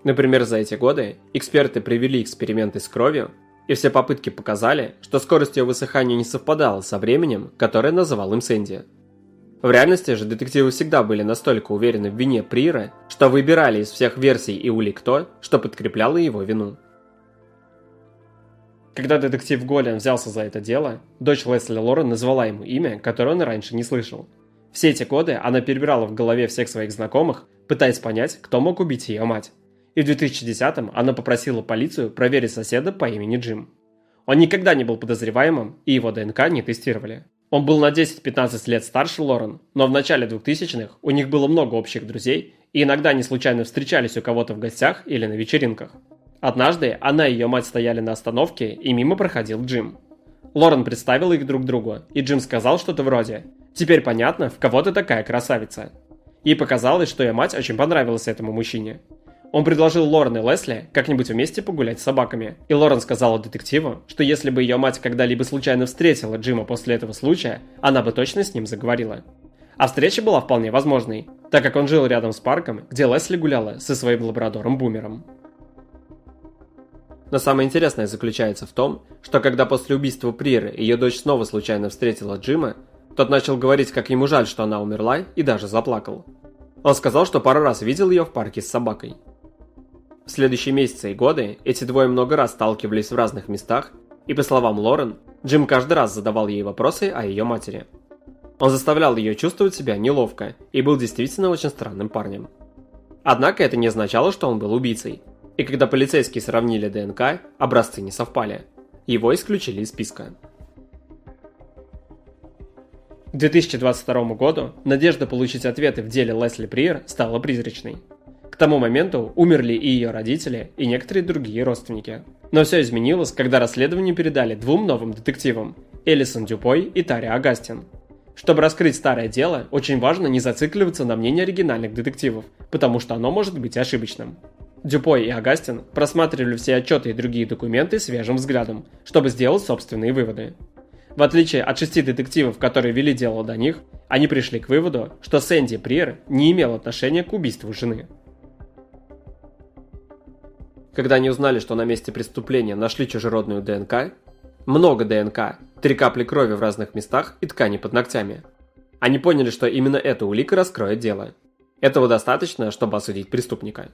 Например, за эти годы эксперты провели эксперименты с кровью, и все попытки показали, что скорость ее высыхания не совпадала со временем, которое называл им Сэнди. В реальности же детективы всегда были настолько уверены в вине Прира, что выбирали из всех версий и улик то, что подкрепляло его вину. Когда детектив Голлиан взялся за это дело, дочь Лесли Лорен назвала ему имя, которое он раньше не слышал. Все эти годы она перебирала в голове всех своих знакомых, пытаясь понять, кто мог убить ее мать. И в 2010-м она попросила полицию проверить соседа по имени Джим. Он никогда не был подозреваемым, и его ДНК не тестировали. Он был на 10-15 лет старше Лорен, но в начале 2000-х у них было много общих друзей, и иногда они случайно встречались у кого-то в гостях или на вечеринках. Однажды она и ее мать стояли на остановке, и мимо проходил Джим. Лорен представил их друг другу, и Джим сказал что-то вроде «Теперь понятно, в кого ты такая красавица». Ей показалось, что ее мать очень понравилась этому мужчине. Он предложил Лорен и Лесли как-нибудь вместе погулять с собаками. И Лорен сказала детективу, что если бы ее мать когда-либо случайно встретила Джима после этого случая, она бы точно с ним заговорила. А встреча была вполне возможной, так как он жил рядом с парком, где Лесли гуляла со своим лабрадором-бумером. Но самое интересное заключается в том, что когда после убийства Приры ее дочь снова случайно встретила Джима, тот начал говорить, как ему жаль, что она умерла, и даже заплакал. Он сказал, что пару раз видел ее в парке с собакой. В следующие месяцы и годы эти двое много раз сталкивались в разных местах, и по словам Лорен, Джим каждый раз задавал ей вопросы о ее матери. Он заставлял ее чувствовать себя неловко и был действительно очень странным парнем. Однако это не означало, что он был убийцей – и когда полицейские сравнили ДНК, образцы не совпали. Его исключили из списка. К 2022 году надежда получить ответы в деле Лесли Приер стала призрачной. К тому моменту умерли и ее родители, и некоторые другие родственники. Но все изменилось, когда расследование передали двум новым детективам – Элисон Дюпой и Тари Агастин. Чтобы раскрыть старое дело, очень важно не зацикливаться на мнении оригинальных детективов, потому что оно может быть ошибочным. Дюпой и Агастин просматривали все отчеты и другие документы свежим взглядом, чтобы сделать собственные выводы. В отличие от шести детективов, которые вели дело до них, они пришли к выводу, что Сэнди Приер не имел отношения к убийству жены. Когда они узнали, что на месте преступления нашли чужеродную ДНК, много ДНК, три капли крови в разных местах и ткани под ногтями, Они поняли, что именно эта улика раскроет дело. Этого достаточно, чтобы осудить преступника.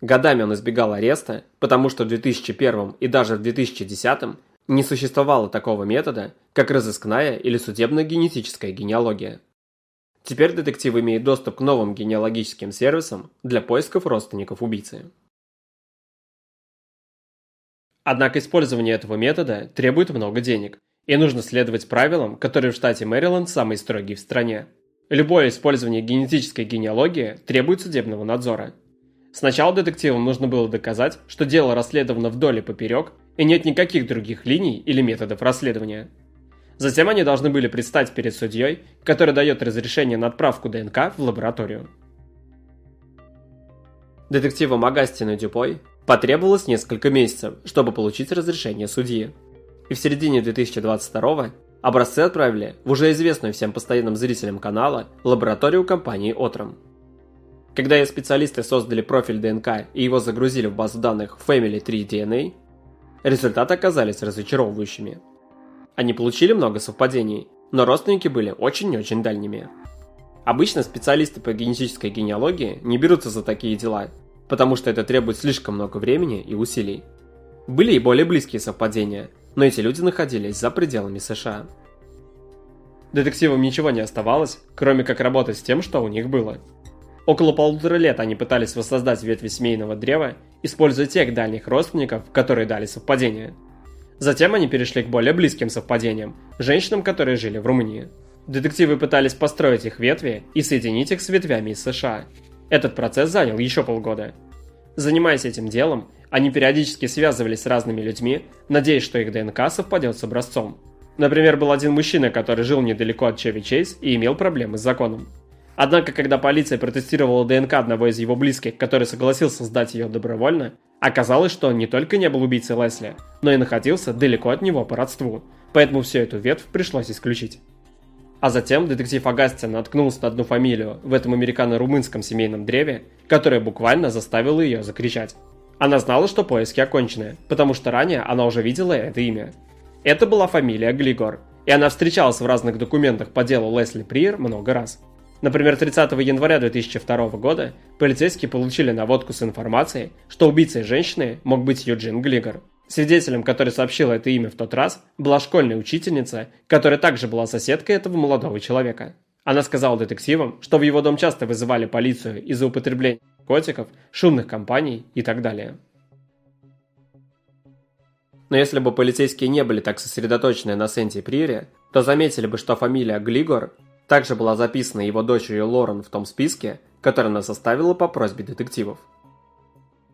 Годами он избегал ареста, потому что в 2001 и даже в 2010 не существовало такого метода, как разыскная или судебная генетическая генеалогия. Теперь детектив имеет доступ к новым генеалогическим сервисам для поисков родственников убийцы. Однако использование этого метода требует много денег, и нужно следовать правилам, которые в штате Мэриленд самые строгие в стране. Любое использование генетической генеалогии требует судебного надзора. Сначала детективам нужно было доказать, что дело расследовано вдоль и поперек, и нет никаких других линий или методов расследования. Затем они должны были предстать перед судьей, который дает разрешение на отправку ДНК в лабораторию. Детективам Агастину и Дюпой потребовалось несколько месяцев, чтобы получить разрешение судьи. И в середине 2022 образцы отправили в уже известную всем постоянным зрителям канала лабораторию компании Отром. Когда ее специалисты создали профиль ДНК и его загрузили в базу данных Family 3 DNA, результаты оказались разочаровывающими. Они получили много совпадений, но родственники были очень-очень дальними. Обычно специалисты по генетической генеалогии не берутся за такие дела, потому что это требует слишком много времени и усилий. Были и более близкие совпадения, но эти люди находились за пределами США. Детективам ничего не оставалось, кроме как работать с тем, что у них было – Около полутора лет они пытались воссоздать ветви семейного древа, используя тех дальних родственников, которые дали совпадение. Затем они перешли к более близким совпадениям, женщинам, которые жили в Румынии. Детективы пытались построить их ветви и соединить их с ветвями из США. Этот процесс занял еще полгода. Занимаясь этим делом, они периодически связывались с разными людьми, надеясь, что их ДНК совпадет с образцом. Например, был один мужчина, который жил недалеко от Чеви Чейз и имел проблемы с законом. Однако, когда полиция протестировала ДНК одного из его близких, который согласился сдать ее добровольно, оказалось, что он не только не был убийцей Лесли, но и находился далеко от него по родству, поэтому всю эту ветвь пришлось исключить. А затем детектив Агастин наткнулся на одну фамилию в этом американо-румынском семейном древе, которая буквально заставила ее закричать. Она знала, что поиски окончены, потому что ранее она уже видела это имя. Это была фамилия Глигор, и она встречалась в разных документах по делу Лесли Приер много раз. Например, 30 января 2002 года полицейские получили наводку с информацией, что убийцей женщины мог быть Юджин Глигор. Свидетелем, который сообщил это имя в тот раз, была школьная учительница, которая также была соседкой этого молодого человека. Она сказала детективам, что в его дом часто вызывали полицию из-за употребления наркотиков, шумных компаний и так далее. Но если бы полицейские не были так сосредоточены на Сенти Прире, то заметили бы, что фамилия Глигор также была записана его дочерью Лорен в том списке, который она составила по просьбе детективов.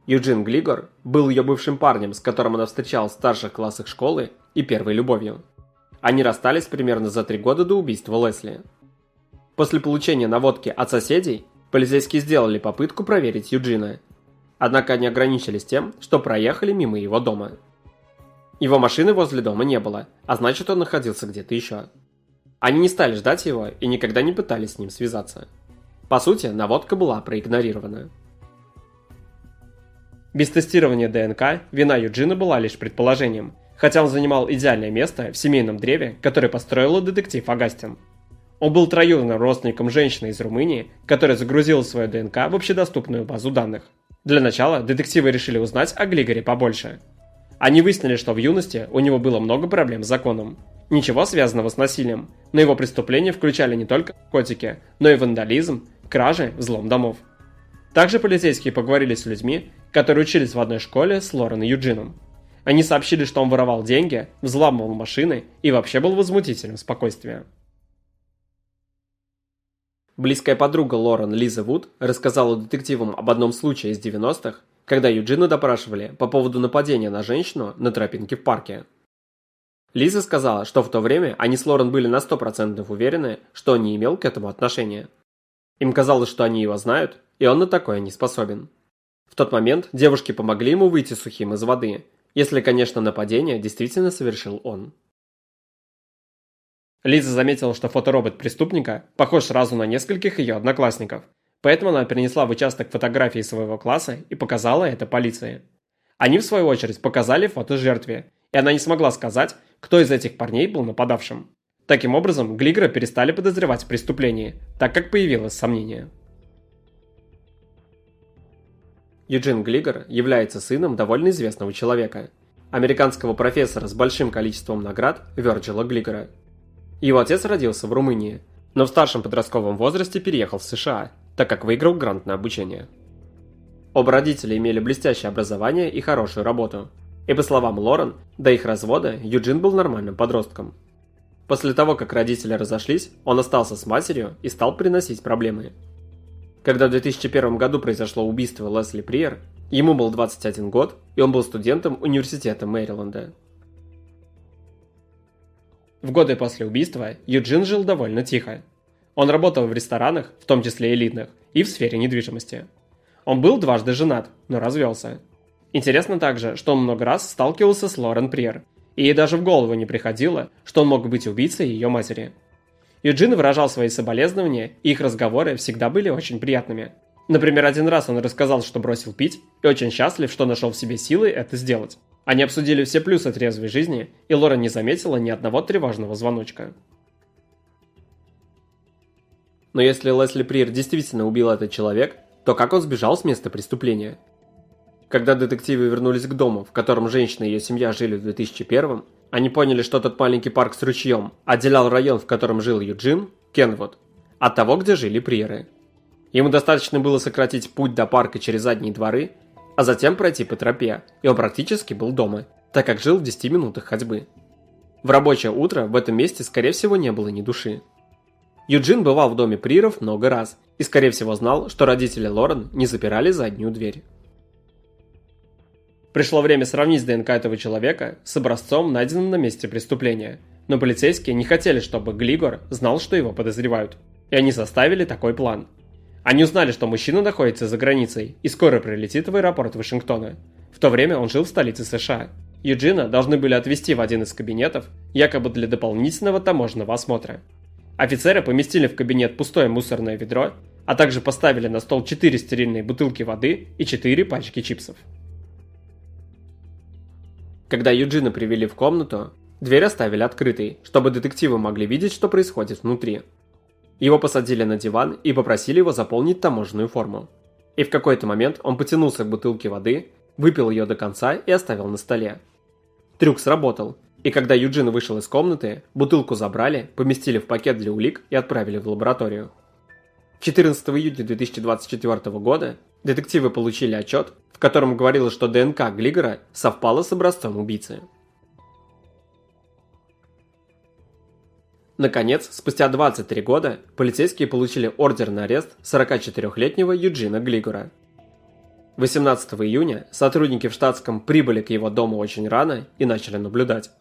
Юджин Глигор был ее бывшим парнем, с которым она встречалась в старших классах школы и первой любовью. Они расстались примерно за три года до убийства Лесли. После получения наводки от соседей, полицейские сделали попытку проверить Юджина. Однако они ограничились тем, что проехали мимо его дома. Его машины возле дома не было, а значит он находился где-то еще. Они не стали ждать его и никогда не пытались с ним связаться. По сути, наводка была проигнорирована. Без тестирования ДНК вина Юджина была лишь предположением, хотя он занимал идеальное место в семейном древе, которое построила детектив Агастин. Он был троюродным родственником женщины из Румынии, которая загрузила свою ДНК в общедоступную базу данных. Для начала детективы решили узнать о Глигоре побольше. Они выяснили, что в юности у него было много проблем с законом, Ничего связанного с насилием, но его преступления включали не только котики, но и вандализм, кражи, взлом домов. Также полицейские поговорили с людьми, которые учились в одной школе с Лорен и Юджином. Они сообщили, что он воровал деньги, взламывал машины и вообще был возмутителем спокойствия. Близкая подруга Лорен Лиза Вуд рассказала детективам об одном случае из 90-х, когда Юджина допрашивали по поводу нападения на женщину на тропинке в парке. Лиза сказала, что в то время они с Лорен были на 100% уверены, что он не имел к этому отношения. Им казалось, что они его знают, и он на такое не способен. В тот момент девушки помогли ему выйти сухим из воды, если, конечно, нападение действительно совершил он. Лиза заметила, что фоторобот преступника похож сразу на нескольких ее одноклассников, поэтому она принесла в участок фотографии своего класса и показала это полиции. Они, в свою очередь, показали фото жертве, и она не смогла сказать, кто из этих парней был нападавшим. Таким образом, Глигера перестали подозревать в преступлении, так как появилось сомнение. Юджин Глигер является сыном довольно известного человека, американского профессора с большим количеством наград Вирджила Глигера. Его отец родился в Румынии, но в старшем подростковом возрасте переехал в США, так как выиграл грант на обучение. Оба родителя имели блестящее образование и хорошую работу. И по словам Лорен, до их развода Юджин был нормальным подростком. После того, как родители разошлись, он остался с матерью и стал приносить проблемы. Когда в 2001 году произошло убийство Лесли Приер, ему был 21 год, и он был студентом университета Мэриленда. В годы после убийства Юджин жил довольно тихо. Он работал в ресторанах, в том числе элитных, и в сфере недвижимости. Он был дважды женат, но развелся. Интересно также, что он много раз сталкивался с Лорен Приер, и ей даже в голову не приходило, что он мог быть убийцей ее матери. Юджин выражал свои соболезнования, и их разговоры всегда были очень приятными. Например, один раз он рассказал, что бросил пить, и очень счастлив, что нашел в себе силы это сделать. Они обсудили все плюсы трезвой жизни, и Лора не заметила ни одного тревожного звоночка. Но если Лесли Приер действительно убил этот человек, то как он сбежал с места преступления? Когда детективы вернулись к дому, в котором женщина и ее семья жили в 2001 они поняли, что тот маленький парк с ручьем отделял район, в котором жил Юджин, Кенвуд, от того, где жили приеры. Ему достаточно было сократить путь до парка через задние дворы, а затем пройти по тропе, и он практически был дома, так как жил в 10 минутах ходьбы. В рабочее утро в этом месте, скорее всего, не было ни души. Юджин бывал в доме Приров много раз и, скорее всего, знал, что родители Лорен не запирали заднюю дверь. Пришло время сравнить ДНК этого человека с образцом, найденным на месте преступления. Но полицейские не хотели, чтобы Глигор знал, что его подозревают. И они составили такой план. Они узнали, что мужчина находится за границей и скоро прилетит в аэропорт Вашингтона. В то время он жил в столице США. Юджина должны были отвезти в один из кабинетов, якобы для дополнительного таможенного осмотра. Офицеры поместили в кабинет пустое мусорное ведро, а также поставили на стол 4 стерильные бутылки воды и 4 пачки чипсов. Когда Юджина привели в комнату, дверь оставили открытой, чтобы детективы могли видеть, что происходит внутри. Его посадили на диван и попросили его заполнить таможенную форму. И в какой-то момент он потянулся к бутылке воды, выпил ее до конца и оставил на столе. Трюк сработал, и когда Юджин вышел из комнаты, бутылку забрали, поместили в пакет для улик и отправили в лабораторию. 14 июня 2024 года детективы получили отчет, в котором говорилось, что ДНК Глигора совпала с образцом убийцы. Наконец, спустя 23 года, полицейские получили ордер на арест 44-летнего Юджина Глигора. 18 июня сотрудники в штатском прибыли к его дому очень рано и начали наблюдать.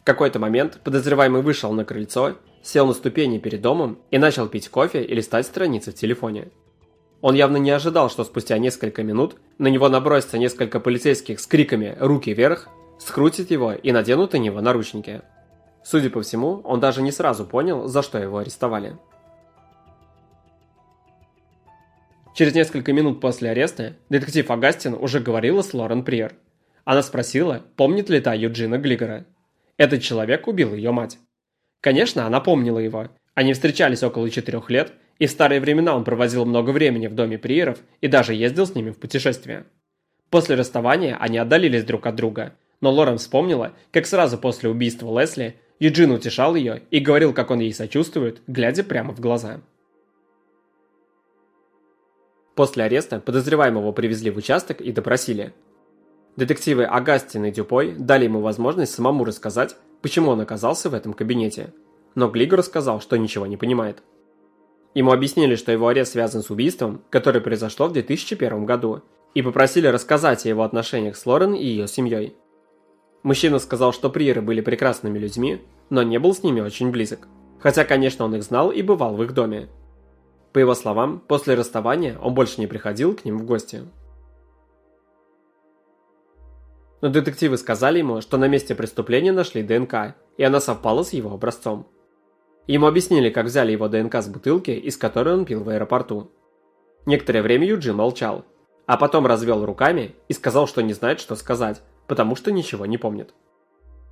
В какой-то момент подозреваемый вышел на крыльцо сел на ступени перед домом и начал пить кофе и листать страницы в телефоне. Он явно не ожидал, что спустя несколько минут на него набросится несколько полицейских с криками «руки вверх», скрутит его и наденут на него наручники. Судя по всему, он даже не сразу понял, за что его арестовали. Через несколько минут после ареста детектив Агастин уже говорила с Лорен Приер. Она спросила, помнит ли та Юджина Глигора. Этот человек убил ее мать. Конечно, она помнила его. Они встречались около четырех лет, и в старые времена он проводил много времени в доме приеров и даже ездил с ними в путешествия. После расставания они отдалились друг от друга, но Лорен вспомнила, как сразу после убийства Лесли Юджин утешал ее и говорил, как он ей сочувствует, глядя прямо в глаза. После ареста подозреваемого привезли в участок и допросили. Детективы Агастин и Дюпой дали ему возможность самому рассказать, почему он оказался в этом кабинете. Но Глигор сказал, что ничего не понимает. Ему объяснили, что его арест связан с убийством, которое произошло в 2001 году, и попросили рассказать о его отношениях с Лорен и ее семьей. Мужчина сказал, что приеры были прекрасными людьми, но не был с ними очень близок. Хотя, конечно, он их знал и бывал в их доме. По его словам, после расставания он больше не приходил к ним в гости. Но детективы сказали ему, что на месте преступления нашли ДНК, и она совпала с его образцом. Ему объяснили, как взяли его ДНК с бутылки, из которой он пил в аэропорту. Некоторое время Юджин молчал, а потом развел руками и сказал, что не знает, что сказать, потому что ничего не помнит.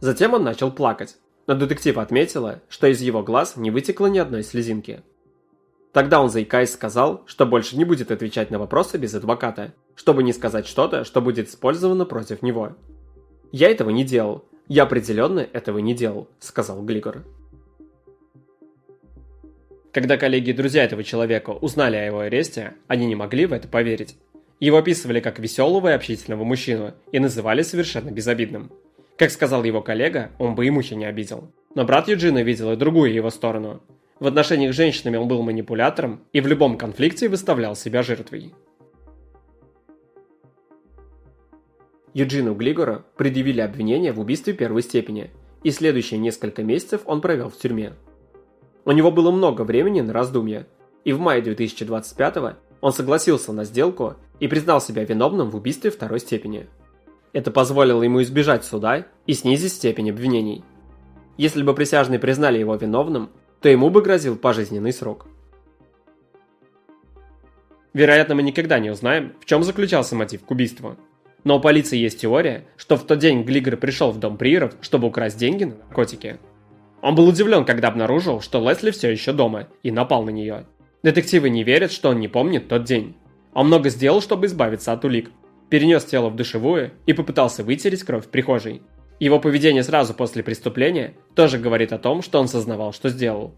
Затем он начал плакать. но детектив отметила, что из его глаз не вытекло ни одной слезинки. Тогда он, заикаясь, сказал, что больше не будет отвечать на вопросы без адвоката, чтобы не сказать что-то, что будет использовано против него. «Я этого не делал. Я определенно этого не делал», — сказал Глигор. Когда коллеги и друзья этого человека узнали о его аресте, они не могли в это поверить. Его описывали как веселого и общительного мужчину и называли совершенно безобидным. Как сказал его коллега, он бы и мухи не обидел. Но брат Юджина видел и другую его сторону. В отношениях с женщинами он был манипулятором и в любом конфликте выставлял себя жертвой. Юджину Глигора предъявили обвинение в убийстве первой степени, и следующие несколько месяцев он провел в тюрьме. У него было много времени на раздумья, и в мае 2025 он согласился на сделку и признал себя виновным в убийстве второй степени. Это позволило ему избежать суда и снизить степень обвинений. Если бы присяжные признали его виновным, то ему бы грозил пожизненный срок. Вероятно, мы никогда не узнаем, в чем заключался мотив к убийству. Но у полиции есть теория, что в тот день Глигер пришел в дом Приеров, чтобы украсть деньги на наркотики. Он был удивлен, когда обнаружил, что Лесли все еще дома, и напал на нее. Детективы не верят, что он не помнит тот день. Он много сделал, чтобы избавиться от улик. Перенес тело в душевую и попытался вытереть кровь в прихожей. Его поведение сразу после преступления тоже говорит о том, что он сознавал, что сделал.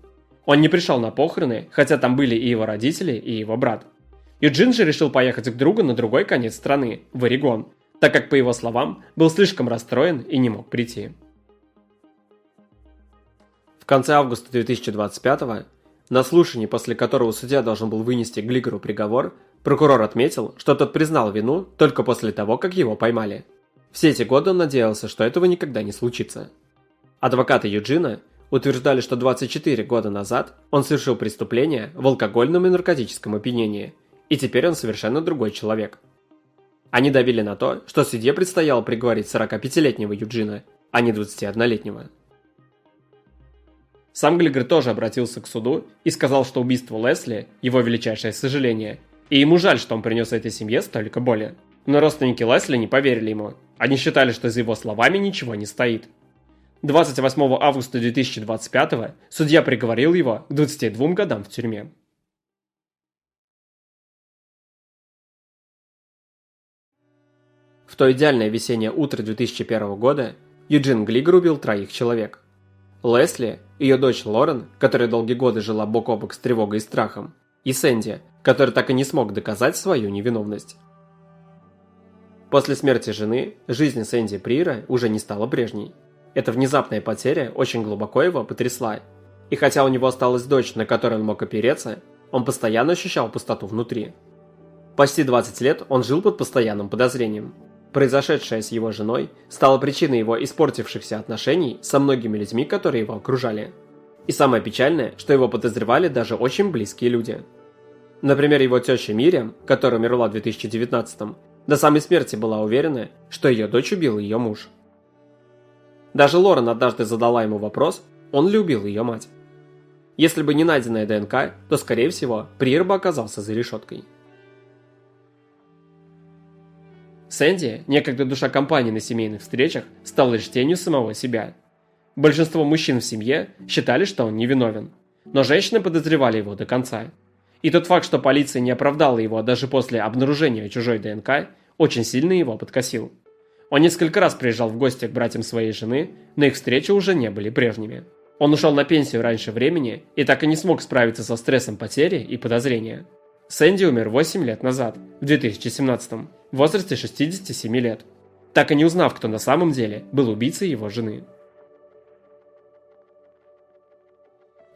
Он не пришел на похороны, хотя там были и его родители, и его брат. Юджин же решил поехать к другу на другой конец страны, в Орегон, так как, по его словам, был слишком расстроен и не мог прийти. В конце августа 2025 на слушании, после которого судья должен был вынести Глигеру приговор, прокурор отметил, что тот признал вину только после того, как его поймали – все эти годы он надеялся, что этого никогда не случится. Адвокаты Юджина утверждали, что 24 года назад он совершил преступление в алкогольном и наркотическом опьянении, и теперь он совершенно другой человек. Они давили на то, что судье предстояло приговорить 45-летнего Юджина, а не 21-летнего. Сам Глигер тоже обратился к суду и сказал, что убийство Лесли – его величайшее сожаление, и ему жаль, что он принес этой семье столько боли. Но родственники Лесли не поверили ему. Они считали, что за его словами ничего не стоит. 28 августа 2025 судья приговорил его к 22 годам в тюрьме. То идеальное весеннее утро 2001 года Юджин Глигер убил троих человек. Лесли, ее дочь Лорен, которая долгие годы жила бок о бок с тревогой и страхом, и Сэнди, который так и не смог доказать свою невиновность. После смерти жены, жизнь Сэнди Прира уже не стала прежней. Эта внезапная потеря очень глубоко его потрясла. И хотя у него осталась дочь, на которой он мог опереться, он постоянно ощущал пустоту внутри. Почти 20 лет он жил под постоянным подозрением. Произошедшее с его женой стало причиной его испортившихся отношений со многими людьми, которые его окружали. И самое печальное, что его подозревали даже очень близкие люди. Например, его теща Мириам, которая умерла в 2019 до самой смерти была уверена, что ее дочь убил ее муж. Даже Лорен однажды задала ему вопрос, он ли убил ее мать. Если бы не найденная ДНК, то, скорее всего, Приер бы оказался за решеткой. Сэнди, некогда душа компании на семейных встречах, стал лишь тенью самого себя. Большинство мужчин в семье считали, что он невиновен, но женщины подозревали его до конца. И тот факт, что полиция не оправдала его даже после обнаружения чужой ДНК, очень сильно его подкосил. Он несколько раз приезжал в гости к братьям своей жены, но их встречи уже не были прежними. Он ушел на пенсию раньше времени и так и не смог справиться со стрессом потери и подозрения. Сэнди умер 8 лет назад, в 2017 в возрасте 67 лет, так и не узнав, кто на самом деле был убийцей его жены.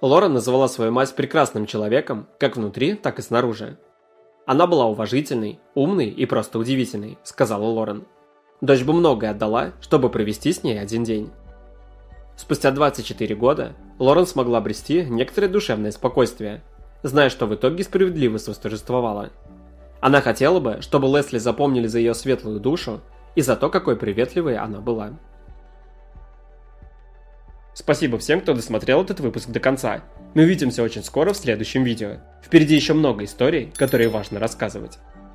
Лора называла свою мать прекрасным человеком, как внутри, так и снаружи. Она была уважительной, умной и просто удивительной, сказала Лорен. Дочь бы многое отдала, чтобы провести с ней один день. Спустя 24 года Лорен смогла обрести некоторое душевное спокойствие, зная, что в итоге справедливость восторжествовала. Она хотела бы, чтобы Лесли запомнили за ее светлую душу и за то, какой приветливой она была. Спасибо всем, кто досмотрел этот выпуск до конца. Мы увидимся очень скоро в следующем видео. Впереди еще много историй, которые важно рассказывать.